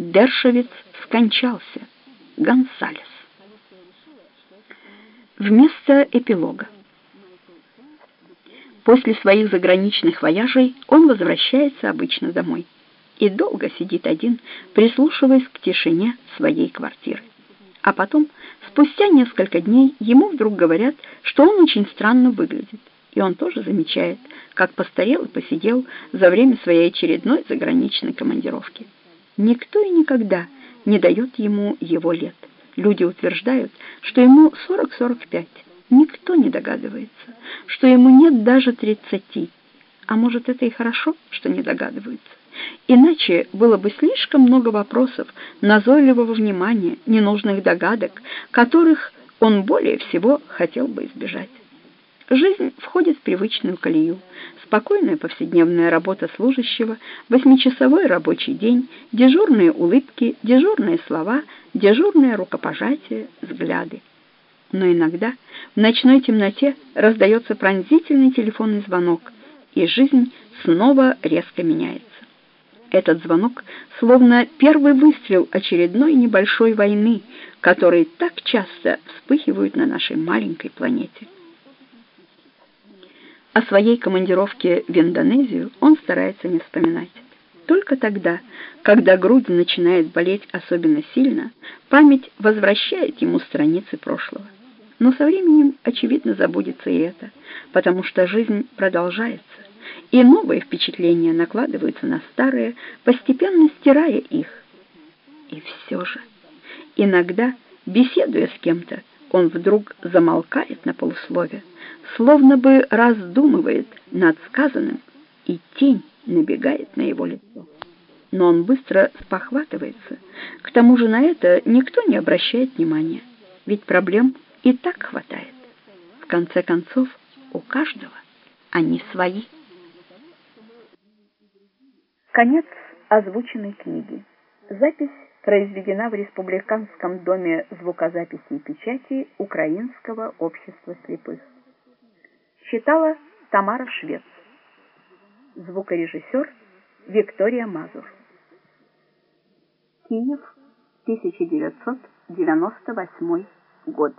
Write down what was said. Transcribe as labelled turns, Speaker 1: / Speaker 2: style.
Speaker 1: Дершевец скончался. Гонсалес. Вместо эпилога. После своих заграничных вояжей он возвращается обычно домой и долго сидит один, прислушиваясь к тишине своей квартиры. А потом, спустя несколько дней, ему вдруг говорят, что он очень странно выглядит. И он тоже замечает, как постарел и посидел за время своей очередной заграничной командировки. Никто и никогда не дает ему его лет. Люди утверждают, что ему 40-45. Никто не догадывается, что ему нет даже 30. А может, это и хорошо, что не догадываются. Иначе было бы слишком много вопросов, назойливого внимания, ненужных догадок, которых он более всего хотел бы избежать. Жизнь входит в привычную колею. Спокойная повседневная работа служащего, восьмичасовой рабочий день, дежурные улыбки, дежурные слова, дежурное рукопожатие, взгляды. Но иногда в ночной темноте раздается пронзительный телефонный звонок, и жизнь снова резко меняется. Этот звонок словно первый выстрел очередной небольшой войны, которые так часто вспыхивают на нашей маленькой планете. О своей командировке в Индонезию он старается не вспоминать. Только тогда, когда грудь начинает болеть особенно сильно, память возвращает ему страницы прошлого. Но со временем, очевидно, забудется и это, потому что жизнь продолжается, и новые впечатления накладываются на старые, постепенно стирая их. И все же, иногда, беседуя с кем-то, он вдруг замолкает на полуслове, словно бы раздумывает над сказанным, и тень набегает на его лицо. Но он быстро спохватывается. К тому же на это никто не обращает внимания, ведь проблем и так хватает. В конце концов, у каждого они свои. Конец озвученной книги. Запись произведена в Республиканском доме звукозаписи и печати Украинского общества слепых. Читала Тамара Швец. Звукорежиссер Виктория Мазур. Киев, 1998 год.